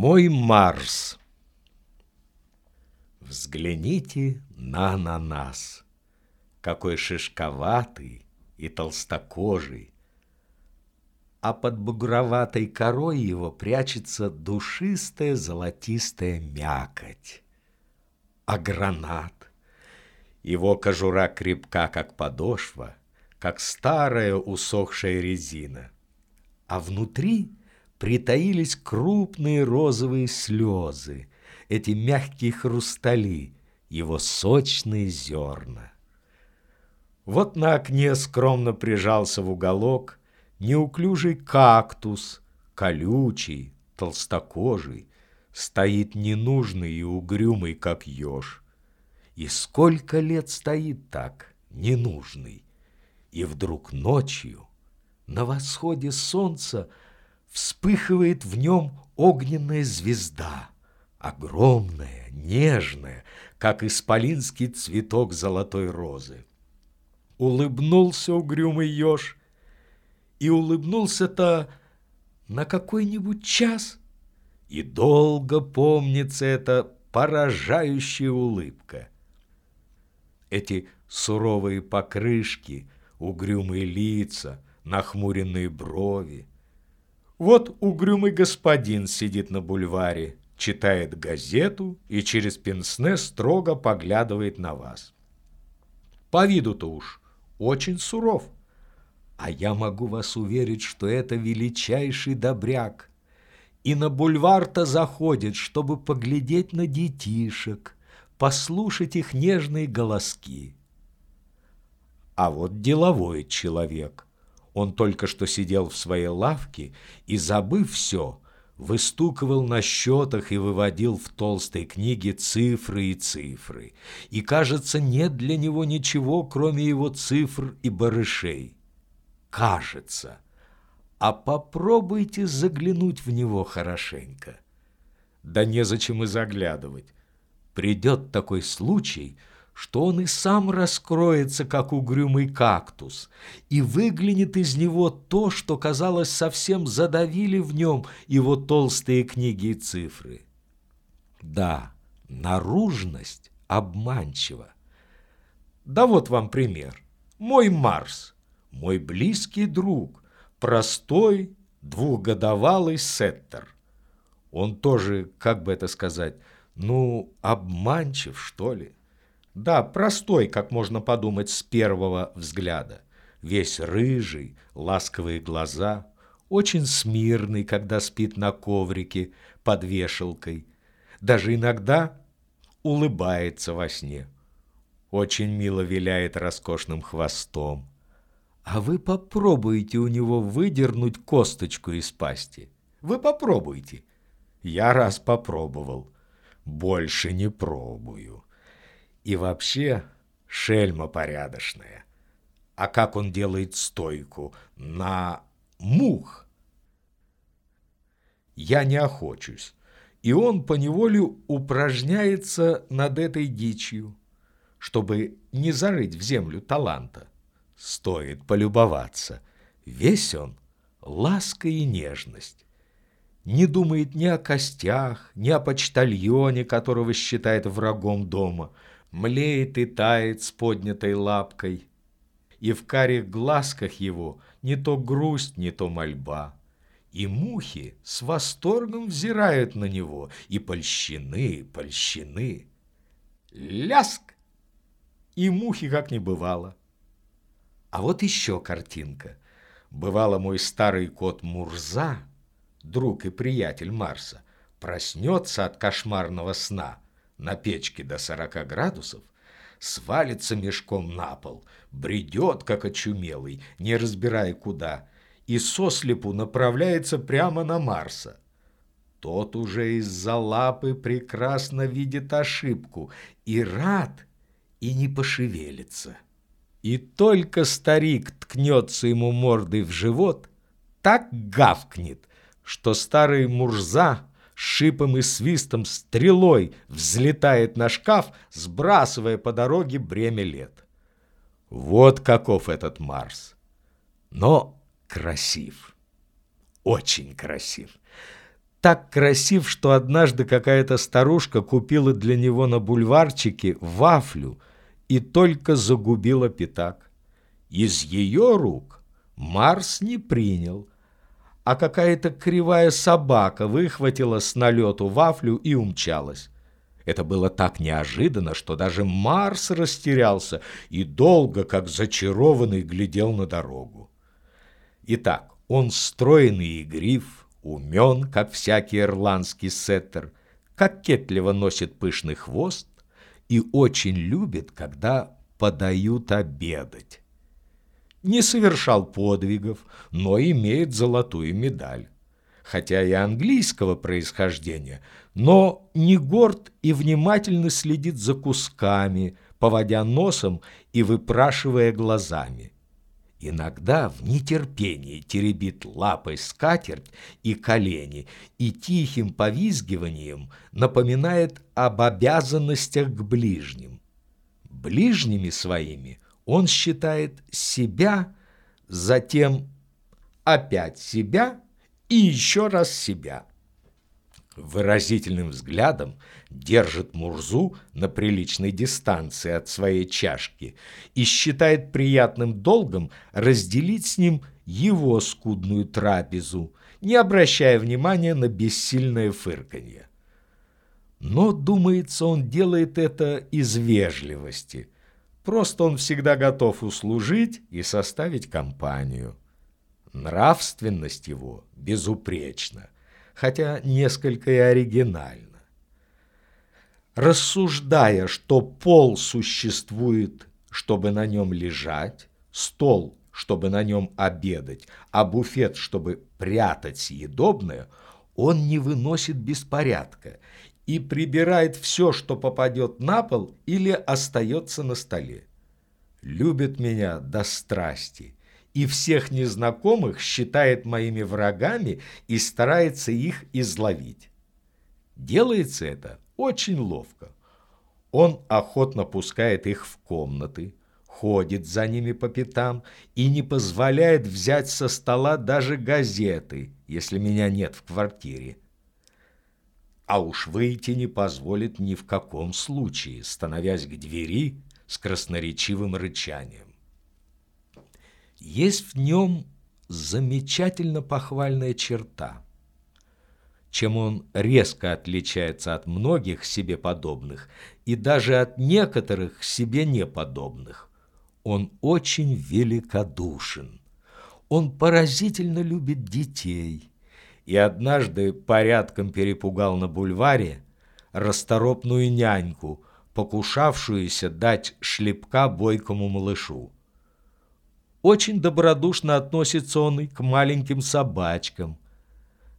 Мой Марс. Взгляните на ананас, какой шишковатый и толстокожий, а под бугроватой корой его прячется душистая золотистая мякоть. А гранат, его кожура крепка, как подошва, как старая усохшая резина, а внутри притаились крупные розовые слезы, эти мягкие хрустали, его сочные зерна. Вот на окне скромно прижался в уголок неуклюжий кактус, колючий, толстокожий, стоит ненужный и угрюмый, как еж. И сколько лет стоит так, ненужный, и вдруг ночью на восходе солнца вспыхивает в нем огненная звезда, огромная, нежная, как исполинский цветок золотой розы. Улыбнулся угрюмый еж, и улыбнулся-то на какой-нибудь час, и долго помнится эта поражающая улыбка. Эти суровые покрышки, угрюмые лица, нахмуренные брови, вот угрюмый господин сидит на бульваре, читает газету и через пенсне строго поглядывает на вас. По виду-то уж очень суров. А я могу вас уверить, что это величайший добряк. И на бульвар-то заходит, чтобы поглядеть на детишек, послушать их нежные голоски. А вот деловой человек. Он только что сидел в своей лавке и, забыв все, выстукивал на счетах и выводил в толстой книге цифры и цифры. И, кажется, нет для него ничего, кроме его цифр и барышей. Кажется. А попробуйте заглянуть в него хорошенько. Да незачем и заглядывать. Придет такой случай — что он и сам раскроется, как угрюмый кактус, и выглянет из него то, что, казалось, совсем задавили в нем его толстые книги и цифры. Да, наружность обманчива. Да вот вам пример. Мой Марс, мой близкий друг, простой двухгодовалый сеттер. Он тоже, как бы это сказать, ну, обманчив, что ли. Да, простой, как можно подумать с первого взгляда. Весь рыжий, ласковые глаза, очень смирный, когда спит на коврике под вешалкой. Даже иногда улыбается во сне. Очень мило виляет роскошным хвостом. А вы попробуйте у него выдернуть косточку из пасти. Вы попробуйте. Я раз попробовал. Больше не пробую. И вообще шельма порядочная. А как он делает стойку? На мух. Я не охочусь. И он поневоле упражняется над этой дичью, чтобы не зарыть в землю таланта. Стоит полюбоваться. Весь он — ласка и нежность. Не думает ни о костях, ни о почтальоне, которого считает врагом дома — млеет и тает с поднятой лапкой, и в карих глазках его не то грусть, не то мольба. И мухи с восторгом взирают на него, и польщены, польщены. Ляск! И мухи как не бывало. А вот еще картинка. Бывало, мой старый кот Мурза, друг и приятель Марса, проснется от кошмарного сна — на печке до 40 градусов, свалится мешком на пол, бредет, как очумелый, не разбирая куда, и сослепу направляется прямо на Марса. Тот уже из-за лапы прекрасно видит ошибку и рад, и не пошевелится. И только старик ткнется ему мордой в живот, так гавкнет, что старый Мурза шипом и свистом стрелой взлетает на шкаф, сбрасывая по дороге бремя лет. Вот каков этот Марс. Но красив. Очень красив. так красив, что однажды какая-то старушка купила для него на бульварчике вафлю и только загубила пятак. Из ее рук Марс не принял, а какая-то кривая собака выхватила с налету вафлю и умчалась. Это было так неожиданно, что даже Марс растерялся и долго, как зачарованный, глядел на дорогу. Итак, он стройный и гриф, умен, как всякий ирландский сеттер, кокетливо носит пышный хвост и очень любит, когда подают обедать. Не совершал подвигов, но имеет золотую медаль. Хотя и английского происхождения, но не горд и внимательно следит за кусками, поводя носом и выпрашивая глазами. Иногда в нетерпении теребит лапой скатерть и колени и тихим повизгиванием напоминает об обязанностях к ближним. Ближними своими он считает себя, затем опять себя и еще раз себя выразительным взглядом держит Мурзу на приличной дистанции от своей чашки и считает приятным долгом разделить с ним его скудную трапезу, не обращая внимания на бессильное фырканье. Но, думается, он делает это из вежливости. Просто он всегда готов услужить и составить компанию. Нравственность его безупречна хотя несколько и оригинально. Рассуждая, что пол существует, чтобы на нем лежать, стол, чтобы на нем обедать, а буфет, чтобы прятать съедобное, он не выносит беспорядка и прибирает все, что попадет на пол или остается на столе. Любит меня до страсти и всех незнакомых считает моими врагами и старается их изловить. Делается это очень ловко. Он охотно пускает их в комнаты, ходит за ними по пятам и не позволяет взять со стола даже газеты, если меня нет в квартире. А уж выйти не позволит ни в каком случае, становясь к двери с красноречивым рычанием. Есть в нем замечательно похвальная черта. Чем он резко отличается от многих себе подобных и даже от некоторых себе неподобных. Он очень великодушен. Он поразительно любит детей. И однажды порядком перепугал на бульваре расторопную няньку, покушавшуюся дать шлепка бойкому малышу. Очень добродушно относится он и к маленьким собачкам.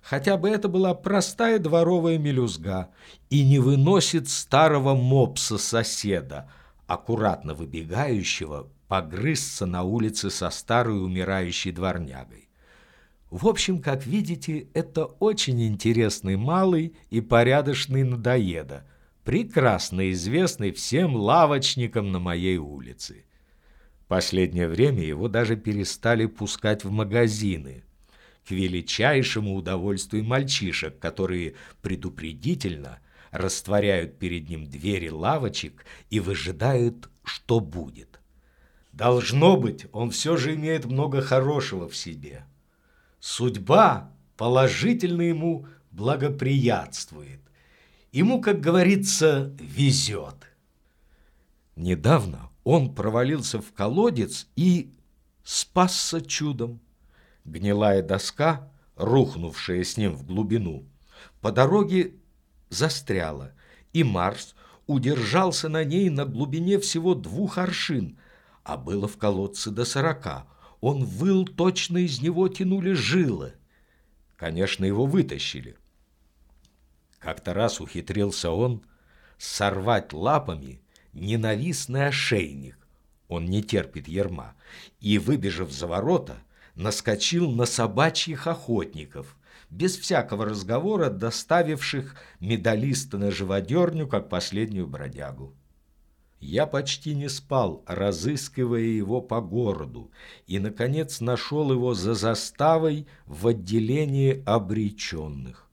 Хотя бы это была простая дворовая мелюзга и не выносит старого мопса-соседа, аккуратно выбегающего погрызться на улице со старой умирающей дворнягой. В общем, как видите, это очень интересный малый и порядочный надоеда, прекрасно известный всем лавочникам на моей улице. Последнее время его даже перестали пускать в магазины, к величайшему удовольствию мальчишек, которые предупредительно растворяют перед ним двери лавочек и выжидают, что будет. Должно быть, он все же имеет много хорошего в себе. Судьба положительно ему благоприятствует. Ему, как говорится, везет. Недавно он провалился в колодец и спасся чудом. Гнилая доска, рухнувшая с ним в глубину, по дороге застряла, и Марс удержался на ней на глубине всего двух аршин, а было в колодце до сорока. Он выл, точно из него тянули жилы. Конечно, его вытащили. Как-то раз ухитрился он сорвать лапами ненавистный ошейник, он не терпит ерма, и, выбежав за ворота, наскочил на собачьих охотников, без всякого разговора доставивших медалиста на живодерню, как последнюю бродягу. Я почти не спал, разыскивая его по городу, и, наконец, нашел его за заставой в отделении обреченных.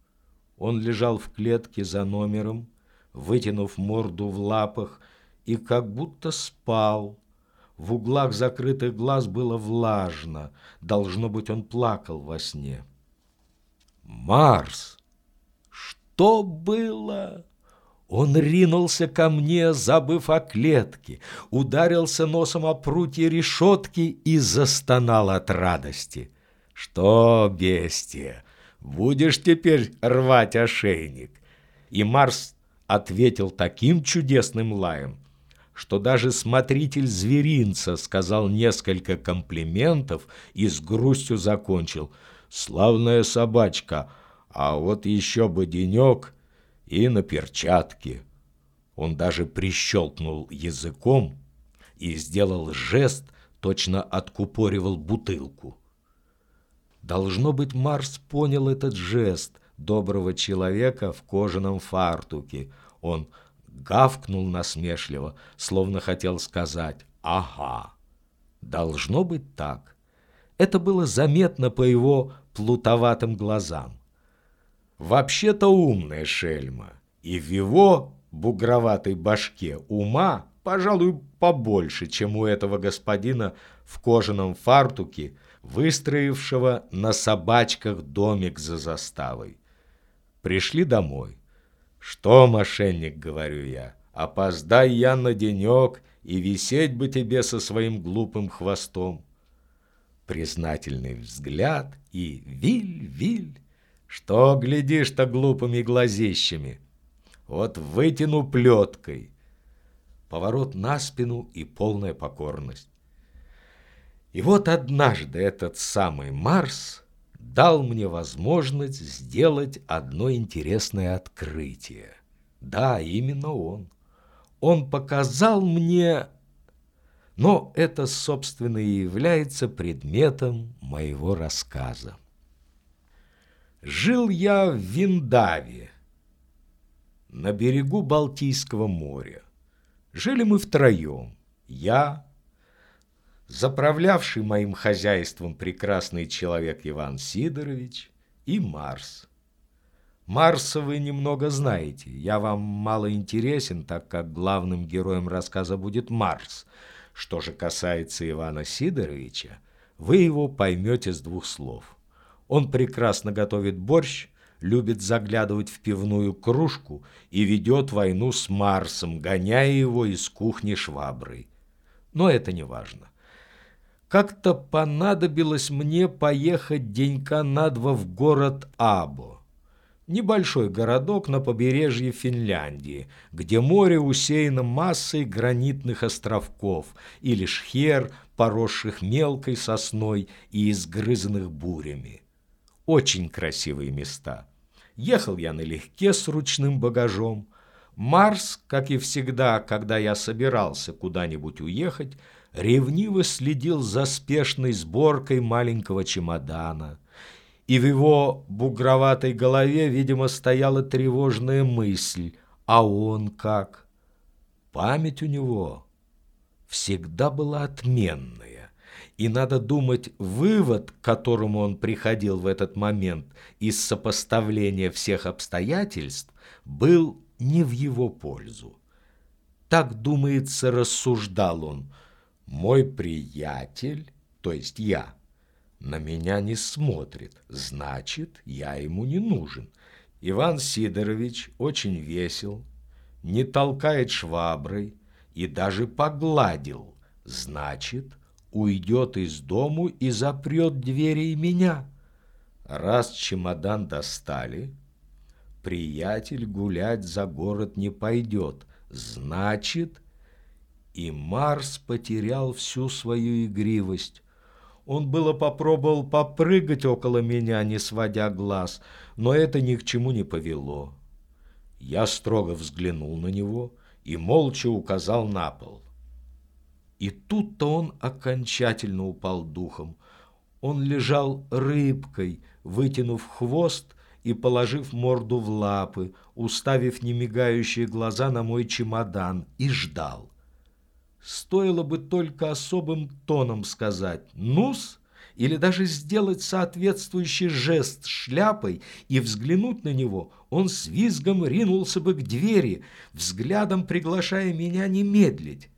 Он лежал в клетке за номером, вытянув морду в лапах, и как будто спал. В углах закрытых глаз было влажно. Должно быть, он плакал во сне. «Марс! Что было?» Он ринулся ко мне, забыв о клетке, ударился носом о прутье решетки и застонал от радости. «Что, бестия, будешь теперь рвать ошейник?» И Марс ответил таким чудесным лаем, что даже смотритель зверинца сказал несколько комплиментов и с грустью закончил. «Славная собачка, а вот еще бы денек и на перчатки». Он даже прищелкнул языком и сделал жест, точно откупоривал бутылку. Должно быть, Марс понял этот жест доброго человека в кожаном фартуке. Он гавкнул насмешливо, словно хотел сказать «Ага, должно быть так». Это было заметно по его плутоватым глазам. Вообще-то умная шельма, и в его бугроватой башке ума, пожалуй, побольше, чем у этого господина в кожаном фартуке, выстроившего на собачках домик за заставой. Пришли домой. «Что, мошенник, — говорю я, — опоздай я на денек, и висеть бы тебе со своим глупым хвостом». Признательный взгляд и виль-виль. Что глядишь-то глупыми глазищами? Вот вытяну плеткой. Поворот на спину и полная покорность. И вот однажды этот самый Марс дал мне возможность сделать одно интересное открытие. Да, именно он. Он показал мне... Но это, собственно, и является предметом моего рассказа. Жил я в Виндаве, на берегу Балтийского моря. Жили мы втроем. Я, заправлявший моим хозяйством прекрасный человек Иван Сидорович и Марс. Марса вы немного знаете, я вам мало интересен, так как главным героем рассказа будет Марс. Что же касается Ивана Сидоровича, вы его поймете с двух слов. Он прекрасно готовит борщ, любит заглядывать в пивную кружку и ведет войну с Марсом, гоняя его из кухни шваброй. Но это не важно. Как-то понадобилось мне поехать денька на два в город Або. Небольшой городок на побережье Финляндии, где море усеяно массой гранитных островков или шхер, поросших мелкой сосной и изгрызанных бурями. Очень красивые места. Ехал я налегке с ручным багажом. Марс, как и всегда, когда я собирался куда-нибудь уехать, ревниво следил за спешной сборкой маленького чемодана. И в его бугроватой голове, видимо, стояла тревожная мысль. А он как? Память у него всегда была отменная. И надо думать, вывод, к которому он приходил в этот момент из сопоставления всех обстоятельств, был не в его пользу. Так, думается, рассуждал он – мой приятель, то есть я, на меня не смотрит, значит, я ему не нужен. Иван Сидорович очень весел, не толкает шваброй и даже погладил, значит, уйдет из дому и запрет двери и меня. Раз чемодан достали, приятель гулять за город не пойдет, значит, и Марс потерял всю свою игривость. Он было попробовал попрыгать около меня, не сводя глаз, но это ни к чему не повело. Я строго взглянул на него и молча указал на пол. И тут-то он окончательно упал духом. Он лежал рыбкой, вытянув хвост и положив морду в лапы, уставив немигающие глаза на мой чемодан, и ждал. Стоило бы только особым тоном сказать «нус», или даже сделать соответствующий жест шляпой и взглянуть на него, он с визгом ринулся бы к двери, взглядом приглашая меня не медлить.